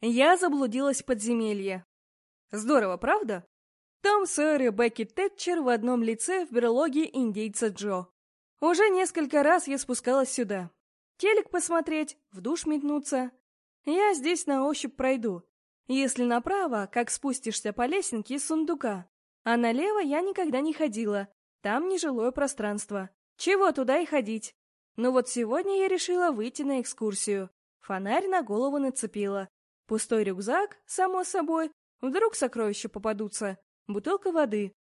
Я заблудилась в подземелье. Здорово, правда? Том Сойер и Бекки Тэтчер в одном лице в берлоге индейца Джо. Уже несколько раз я спускалась сюда. Телек посмотреть, в душ метнуться. Я здесь на ощупь пройду. Если направо, как спустишься по лесенке из сундука. А налево я никогда не ходила. Там нежилое пространство. Чего туда и ходить? Но вот сегодня я решила выйти на экскурсию. Фонарь на голову нацепила. Пустой рюкзак, само собой. Вдруг сокровища попадутся. Бутылка воды.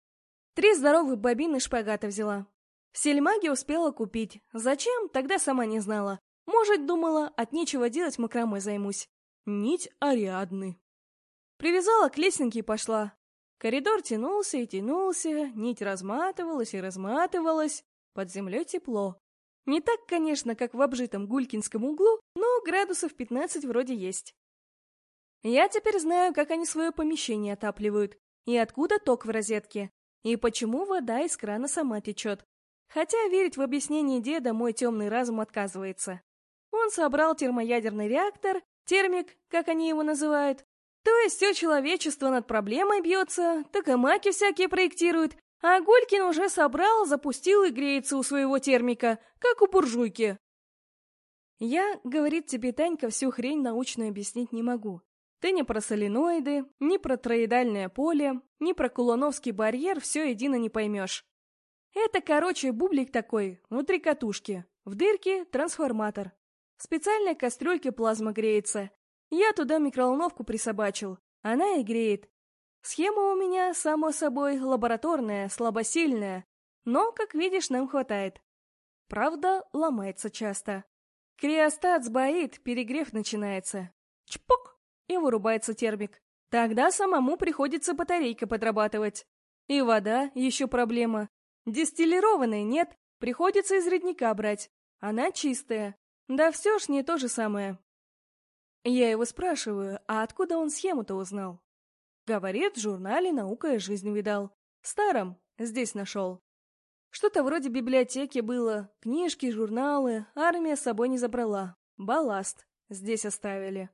Три здоровых бобины шпагата взяла. В сельмаге успела купить. Зачем, тогда сама не знала. Может, думала, от нечего делать макромой займусь. Нить Ариадны. Привязала к лесенке и пошла. Коридор тянулся и тянулся, нить разматывалась и разматывалась. Под землей тепло. Не так, конечно, как в обжитом Гулькинском углу, но градусов 15 вроде есть. Я теперь знаю, как они свое помещение отапливают, и откуда ток в розетке, и почему вода из крана сама течет. Хотя верить в объяснение деда мой темный разум отказывается. Он собрал термоядерный реактор, термик, как они его называют. То есть все человечество над проблемой бьется, токомаки всякие проектируют, а Гулькин уже собрал, запустил и греется у своего термика, как у буржуйки. Я, говорит тебе Танька, всю хрень научную объяснить не могу. Ты ни про соленоиды, ни про троидальное поле, ни про кулоновский барьер все едино не поймешь. Это, короче, бублик такой, внутри катушки. В дырке трансформатор. В специальной кастрюльке плазма греется. Я туда микроволновку присобачил. Она и греет. Схема у меня, само собой, лабораторная, слабосильная. Но, как видишь, нам хватает. Правда, ломается часто. Криостат сбоит, перегрев начинается. Чпок! И вырубается термик. Тогда самому приходится батарейка подрабатывать. И вода еще проблема. Дистиллированной нет, приходится из родника брать. Она чистая. Да все ж не то же самое. Я его спрашиваю, а откуда он схему-то узнал? Говорит, в журнале «Наука и жизнь» видал. Старом, здесь нашел. Что-то вроде библиотеки было, книжки, журналы, армия с собой не забрала. Балласт здесь оставили.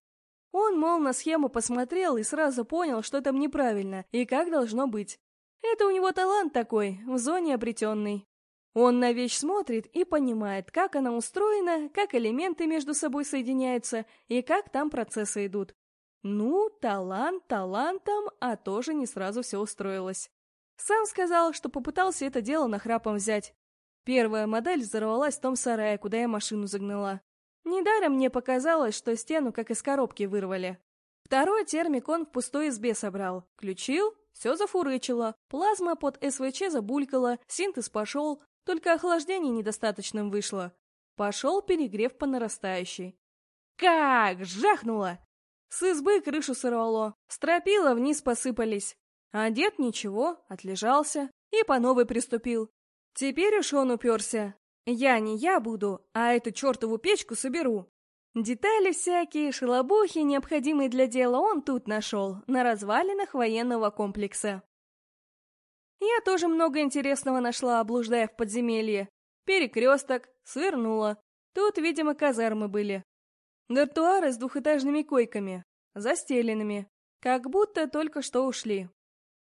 Он, мол, на схему посмотрел и сразу понял, что там неправильно и как должно быть. Это у него талант такой, в зоне обретенный. Он на вещь смотрит и понимает, как она устроена, как элементы между собой соединяются и как там процессы идут. Ну, талант талантом, а тоже не сразу все устроилось. Сам сказал, что попытался это дело нахрапом взять. Первая модель взорвалась в том сарае, куда я машину загнала. Недаром мне показалось, что стену как из коробки вырвали. Второй термик он в пустой избе собрал. Включил, все зафурычило, плазма под СВЧ забулькала, синтез пошел, только охлаждение недостаточным вышло. Пошел перегрев по нарастающей. Как жахнуло! С избы крышу сорвало, стропила вниз посыпались. А дед ничего, отлежался и по новой приступил. Теперь уж он уперся, я не я буду, а эту чертову печку соберу. Детали всякие, шелобухи, необходимые для дела, он тут нашел, на развалинах военного комплекса. Я тоже много интересного нашла, облуждая в подземелье. Перекресток, свернула. Тут, видимо, казармы были. Дартуары с двухэтажными койками, застеленными, как будто только что ушли.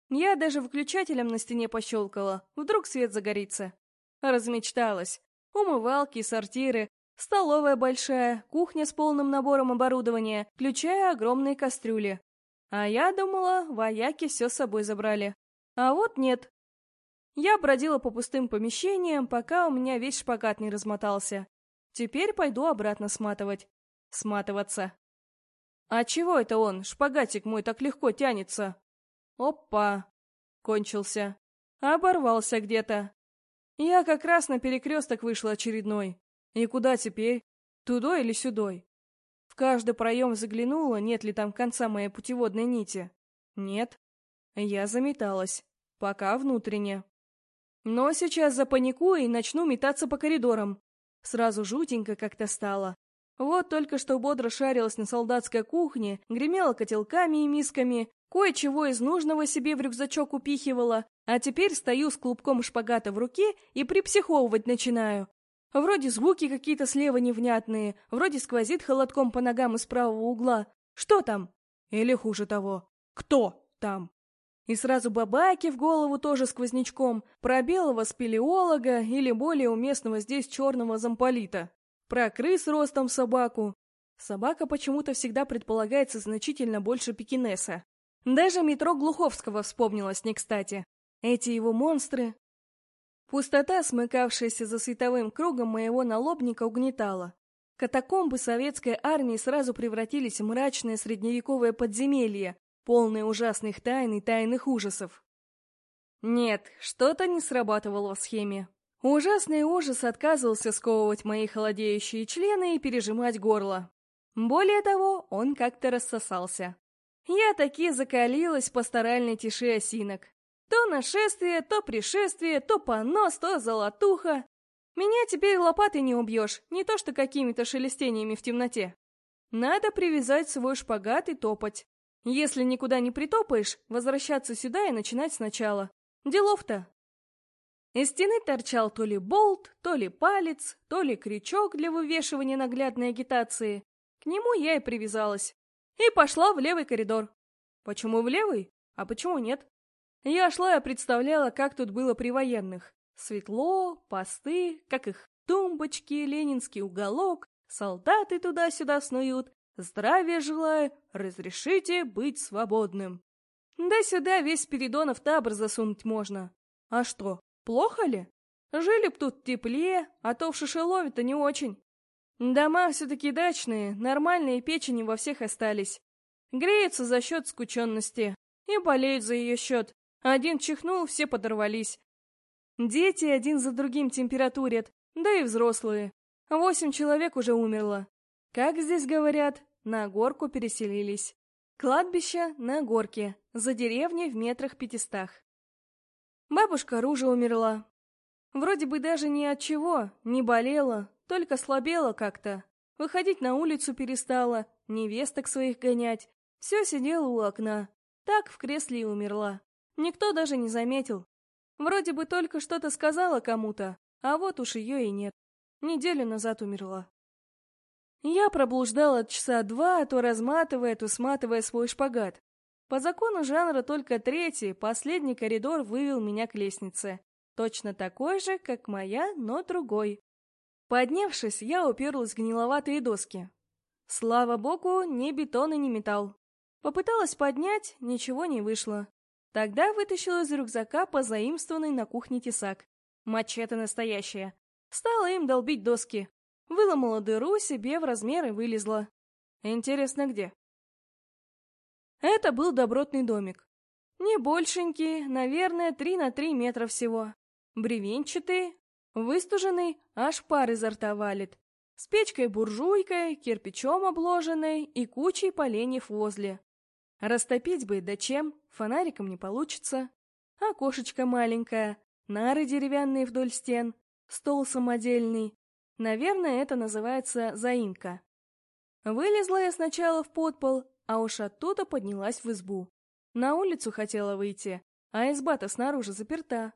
Я даже выключателем на стене пощелкала, вдруг свет загорится. Размечталась умывалки, сортиры, столовая большая, кухня с полным набором оборудования, включая огромные кастрюли. А я думала, вояки все с собой забрали. А вот нет. Я бродила по пустым помещениям, пока у меня весь шпагат не размотался. Теперь пойду обратно сматывать. Сматываться. А чего это он, шпагатик мой, так легко тянется? Опа! Кончился. Оборвался где-то. Я как раз на перекресток вышла очередной. И куда теперь? Тудой или сюдой? В каждый проем заглянула, нет ли там конца моей путеводной нити. Нет. Я заметалась. Пока внутренне. Но сейчас запаникую и начну метаться по коридорам. Сразу жутенько как-то стало. Вот только что бодро шарилась на солдатской кухне, гремела котелками и мисками, кое-чего из нужного себе в рюкзачок упихивала, а теперь стою с клубком шпагата в руке и припсиховывать начинаю. Вроде звуки какие-то слева невнятные, вроде сквозит холодком по ногам из правого угла. Что там? Или хуже того, кто там? И сразу бабаки в голову тоже сквознячком, про белого спелеолога или более уместного здесь черного замполита, про крыс ростом собаку. Собака почему-то всегда предполагается значительно больше пекинеса. Даже метро Глуховского вспомнилось не кстати. Эти его монстры... Пустота, смыкавшаяся за световым кругом моего налобника, угнетала. Катакомбы советской армии сразу превратились в мрачное средневековое подземелье, полное ужасных тайн и тайных ужасов. Нет, что-то не срабатывало в схеме. Ужасный ужас отказывался сковывать мои холодеющие члены и пережимать горло. Более того, он как-то рассосался. Я таки закалилась по старальной тиши осинок. То нашествие, то пришествие, то понос, то золотуха. Меня теперь лопатой не убьешь, не то что какими-то шелестениями в темноте. Надо привязать свой шпагат и топать. Если никуда не притопаешь, возвращаться сюда и начинать сначала. Делов-то. Из стены торчал то ли болт, то ли палец, то ли крючок для вывешивания наглядной агитации. К нему я и привязалась. И пошла в левый коридор. Почему в левый? А почему нет? Я шла и представляла, как тут было при военных. Светло, посты, как их тумбочки, ленинский уголок, солдаты туда-сюда снуют, Здравия желаю, разрешите быть свободным. Да сюда весь Спиридонов табор засунуть можно. А что, плохо ли? Жили б тут теплее, а то в Шишелове-то не очень. Дома все-таки дачные, нормальные печени во всех остались. Греются за счет скученности и болеют за ее счет. Один чихнул, все подорвались. Дети один за другим температурят, да и взрослые. Восемь человек уже умерло. Как здесь говорят, на горку переселились. Кладбище на горке, за деревней в метрах пятистах. Бабушка Ружа умерла. Вроде бы даже ни от чего, не болела, только слабела как-то. Выходить на улицу перестала, невесток своих гонять. Все сидела у окна. Так в кресле и умерла. Никто даже не заметил. Вроде бы только что-то сказала кому-то, а вот уж ее и нет. Неделю назад умерла. Я проблуждала часа два, то разматывая, то сматывая свой шпагат. По закону жанра только третий, последний коридор вывел меня к лестнице. Точно такой же, как моя, но другой. Поднявшись, я уперлась в гниловатые доски. Слава богу, ни бетон и ни металл. Попыталась поднять, ничего не вышло. Тогда вытащила из рюкзака позаимствованный на кухне тесак. Мачете настоящее. Стала им долбить доски. Выломала дыру себе в размер и вылезла. Интересно, где? Это был добротный домик. Не большенький, наверное, три на три метра всего. Бревенчатый, выстуженный, аж пар изо рта валит. С печкой-буржуйкой, кирпичом обложенной и кучей поленьев возле. Растопить бы, да чем, фонариком не получится. Окошечко маленькое, нары деревянные вдоль стен, стол самодельный, Наверное, это называется заимка. Вылезла я сначала в подпол, а уж оттуда поднялась в избу. На улицу хотела выйти, а изба-то снаружи заперта.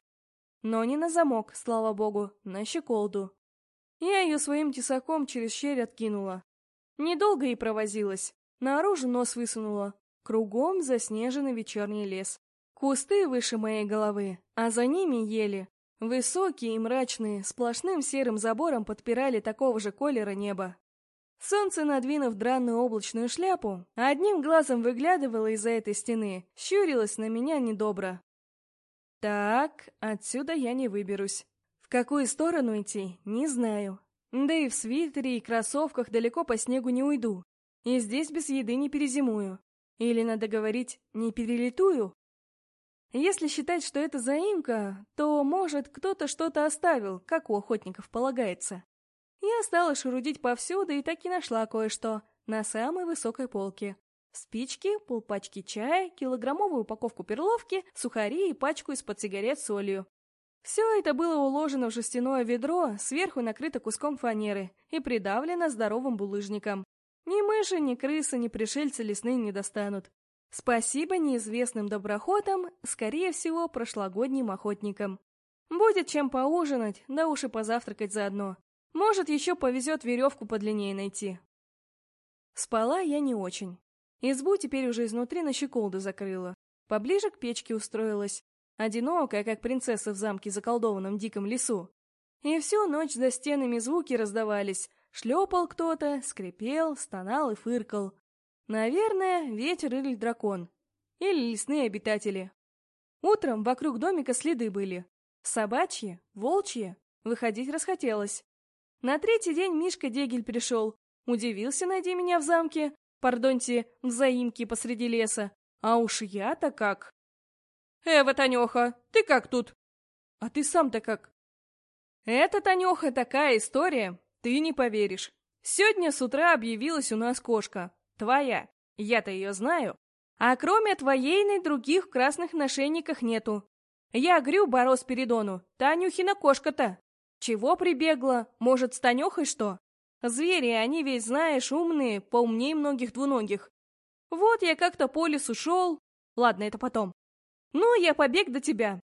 Но не на замок, слава богу, на щеколду. Я ее своим тесаком через щель откинула. Недолго и провозилась. Наружу нос высунула. Кругом заснеженный вечерний лес. Кусты выше моей головы, а за ними ели. Высокие и мрачные, сплошным серым забором подпирали такого же колера небо. Солнце, надвинув драную облачную шляпу, одним глазом выглядывало из-за этой стены, щурилось на меня недобро. Так, отсюда я не выберусь. В какую сторону идти, не знаю. Да и в свитере и кроссовках далеко по снегу не уйду. И здесь без еды не перезимую. Или, надо говорить, не перелетую. Если считать, что это заимка, то, может, кто-то что-то оставил, как у охотников полагается. Я стала шурудить повсюду и так и нашла кое-что на самой высокой полке. Спички, полпачки чая, килограммовую упаковку перловки, сухари и пачку из-под сигарет с солью. Все это было уложено в жестяное ведро, сверху накрыто куском фанеры и придавлено здоровым булыжником. Ни мыши, ни крысы, ни пришельцы лесные не достанут. Спасибо неизвестным доброхотам, скорее всего, прошлогодним охотникам. Будет чем поужинать, да уж и позавтракать заодно. Может, еще повезет веревку подлиннее найти. Спала я не очень. Избу теперь уже изнутри на щеколду закрыла. Поближе к печке устроилась. Одинокая, как принцесса в замке заколдованном диком лесу. И всю ночь за стенами звуки раздавались. Шлепал кто-то, скрипел, стонал и фыркал. Наверное, ветер или дракон. Или лесные обитатели. Утром вокруг домика следы были. Собачьи, волчьи. Выходить расхотелось. На третий день Мишка Дегель пришел. Удивился, найди меня в замке. Пардоньте, в заимке посреди леса. А уж я-то как. Эва, Танеха, ты как тут? А ты сам-то как? Это, Танеха, такая история, ты не поверишь. Сегодня с утра объявилась у нас кошка. Твоя. Я-то ее знаю. А кроме твоей на других красных нашейниках нету. Я грю Боро Спиридону. Танюхина кошка-то. Чего прибегла? Может, с Танехой что? Звери, они ведь, знаешь, умные, поумнее многих двуногих. Вот я как-то по лесу шел. Ладно, это потом. Ну, я побег до тебя.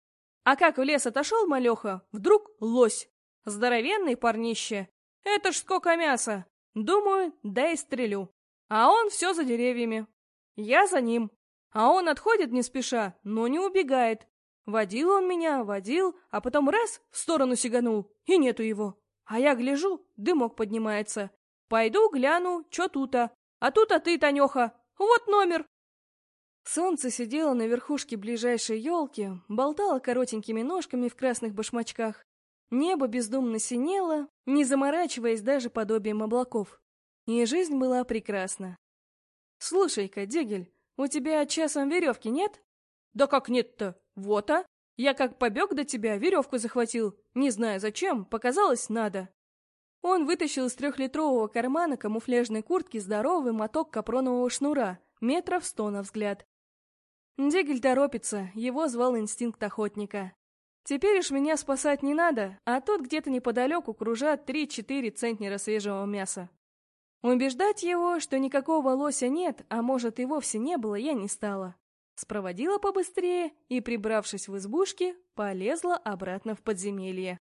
А как в лес отошел малеха, вдруг лось. Здоровенный парнище. Это ж сколько мяса. Думаю, да и стрелю. А он все за деревьями. Я за ним. А он отходит не спеша, но не убегает. Водил он меня, водил, а потом раз в сторону сиганул, и нету его. А я гляжу, дымок поднимается. Пойду гляну, чё тута. А тут-а ты, Танёха. Вот номер. Солнце сидело на верхушке ближайшей елки, болтало коротенькими ножками в красных башмачках. Небо бездумно синело, не заморачиваясь даже подобием облаков. И жизнь была прекрасна. «Слушай-ка, Дегель, у тебя часом веревки нет?» «Да как нет-то? Вот-а! Я как побег до тебя, веревку захватил. Не знаю зачем, показалось, надо». Он вытащил из трехлитрового кармана камуфляжной куртки здоровый моток капронового шнура, метров сто на взгляд. Дегель торопится, его звал инстинкт охотника. Теперь уж меня спасать не надо, а тут где-то неподалеку кружат три-четыре центнера свежего мяса. Убеждать его, что никакого лося нет, а может и вовсе не было, я не стала. Спроводила побыстрее и, прибравшись в избушке, полезла обратно в подземелье.